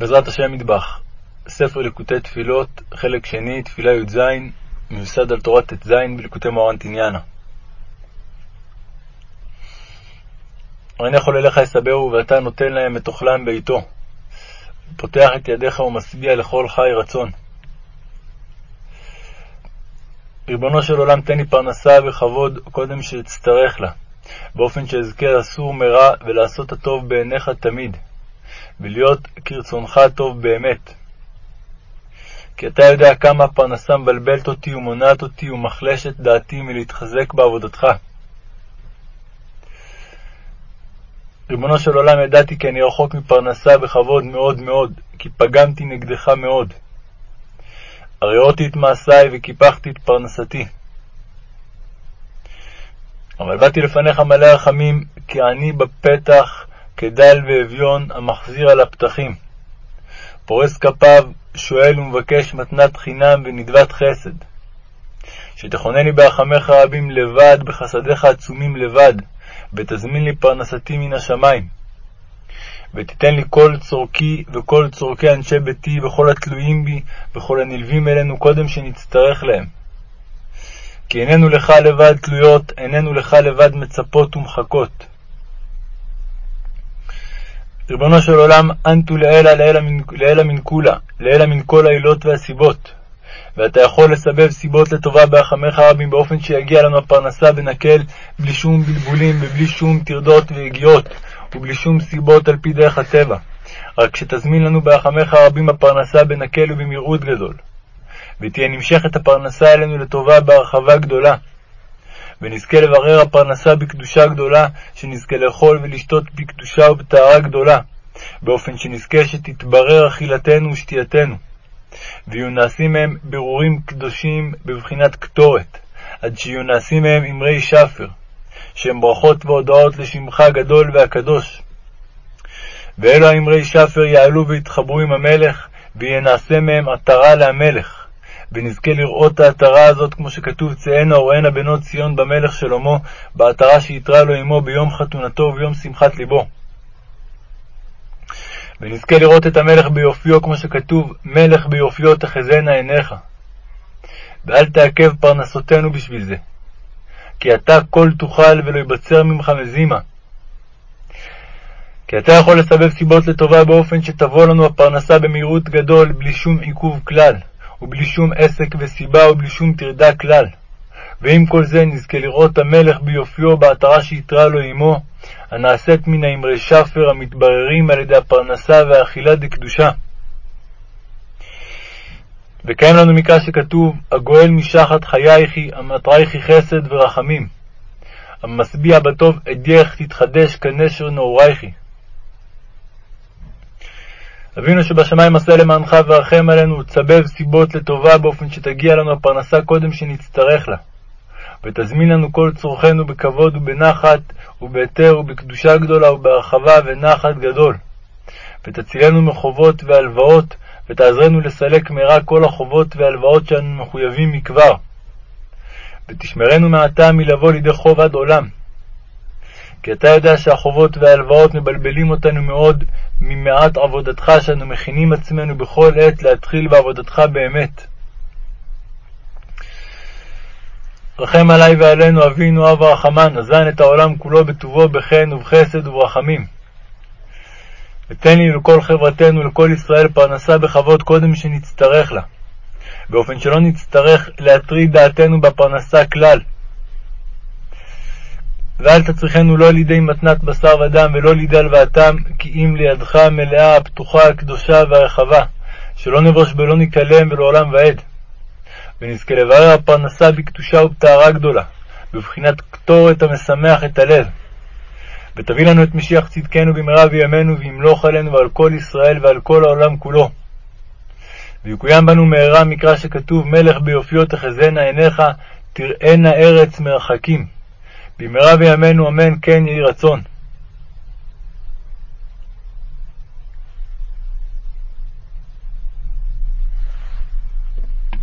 בעזרת השם מטבח, ספר ליקוטי תפילות, חלק שני, תפילה י"ז, מיוסד על תורת ט"ז בליקוטי מורנטיניאנה. הריני יכול אליך יסברו, ואתה נותן להם את אוכלם בעתו. פותח את ידיך ומשביע לכל חי רצון. ריבונו של עולם, תן לי פרנסה בכבוד קודם שאצטרך לה, באופן שאזכה לסור מרע ולעשות הטוב בעיניך תמיד. ולהיות כרצונך טוב באמת. כי אתה יודע כמה הפרנסה מבלבלת אותי ומונעת אותי ומחלשת דעתי מלהתחזק בעבודתך. ריבונו של עולם, ידעתי כי אני רחוק מפרנסה בכבוד מאוד מאוד, כי פגמתי נגדך מאוד. הראותי את מעשיי וקיפחתי את פרנסתי. אבל באתי לפניך מלא רחמים, כי אני בפתח כדל ואביון המחזיר על הפתחים. פורס כפיו, שואל ומבקש מתנת חינם ונדבת חסד. שתכונני ברחמך רבים לבד, בחסדיך עצומים לבד, ותזמין לי פרנסתי מן השמיים. ותיתן לי כל צורכי וכל צורכי אנשי ביתי וכל התלויים בי וכל הנלווים אלינו קודם שנצטרך להם. כי איננו לך לבד תלויות, איננו לך לבד מצפות ומחכות. ריבונו של עולם, אנטו לעילא לעילא מן כולה, לעילא מן כל העילות והסיבות. ואתה יכול לסבב סיבות לטובה בהחמך רבים באופן שיגיע לנו הפרנסה בנקל, בלי שום בלבולים ובלי שום טרדות ויגיעות, ובלי שום סיבות על פי דרך הטבע. רק שתזמין לנו בהחמך רבים הפרנסה בנקל ובמהירות גדול. ותהיה נמשכת הפרנסה אלינו לטובה בהרחבה גדולה. ונזכה לברר הפרנסה בקדושה גדולה, שנזכה לאכול ולשתות בקדושה ובטהרה גדולה, באופן שנזכה שתתברר אכילתנו ושתייתנו. ויהיו נעשים מהם ברורים קדושים בבחינת קטורת, עד שיהיו נעשים מהם אמרי שפר, שהם ברכות והודעות לשמך הגדול והקדוש. ואלו האמרי שפר יעלו ויתחברו עם המלך, ויהיה נעשה מהם עטרה להמלך. ונזכה לראות העטרה הזאת, כמו שכתוב, צאנה וראנה בנות ציון במלך שלמה, בעטרה שיתרה לו עמו ביום חתונתו וביום שמחת ליבו. ונזכה לראות את המלך ביופיו, כמו שכתוב, מלך ביופיו תחזינה עיניך. ואל תעכב פרנסותינו בשביל זה, כי אתה כל תוכל ולא יבצר ממך מזימה. כי אתה יכול לסבב סיבות לטובה באופן שתבוא לנו הפרנסה במהירות גדול, בלי שום עיכוב כלל. ובלי שום עסק וסיבה ובלי שום טרדה כלל. ועם כל זה נזכה לראות המלך ביופיו בעטרה שיתרה לו עמו, הנעשית מן האמרי שפר המתבררים על ידי הפרנסה והאכילה דקדושה. וקיים לנו מקרא שכתוב, הגואל משחת חייכי, אמתרייכי חסד ורחמים. המשביע בטוב אדייך תתחדש כנשר נעורייכי. אבינו שבשמיים עשה למענך ורחם עלינו, ותסבב סיבות לטובה באופן שתגיע לנו הפרנסה קודם שנצטרך לה. ותזמין לנו כל צורכנו בכבוד ובנחת, ובהיתר ובקדושה גדולה ובהרחבה ונחת גדול. ותצילנו מחובות והלוואות, ותעזרנו לסלק מהרה כל החובות והלוואות שאנו מחויבים מכבר. ותשמרנו מעתה מלבוא לידי חוב עד עולם. כי אתה יודע שהחובות וההלוואות מבלבלים אותנו מאוד ממעט עבודתך, שאנו מכינים עצמנו בכל עת להתחיל בעבודתך באמת. רחם עלי ועלינו אבינו אב הרחמן, אזן את העולם כולו בטובו בחן ובחסד וברחמים. ותן לי לכל חברתנו, לכל ישראל, פרנסה בכבוד קודם שנצטרך לה, באופן שלא נצטרך להטריד דעתנו בפרנסה כלל. ואל תצריכנו לא לידי מתנת בשר ודם, ולא לידי הלוואתם, כי אם לידך המלאה, הפתוחה, הקדושה והרחבה, שלא נבוש ולא ניכלם ולעולם ועד. ונזכה לברר הפרנסה בקדושה ובטהרה גדולה, בבחינת קטורת המשמח את הלב. ותביא לנו את משיח צדקנו במהרה בימינו, וימלוך עלינו ועל כל ישראל ועל כל העולם כולו. ויקוים בנו מהרה מקרא שכתוב, מלך ביופיו תחזינה עיניך, תראינה ארץ מרחקים. במהרה בימינו אמן כן יהי רצון.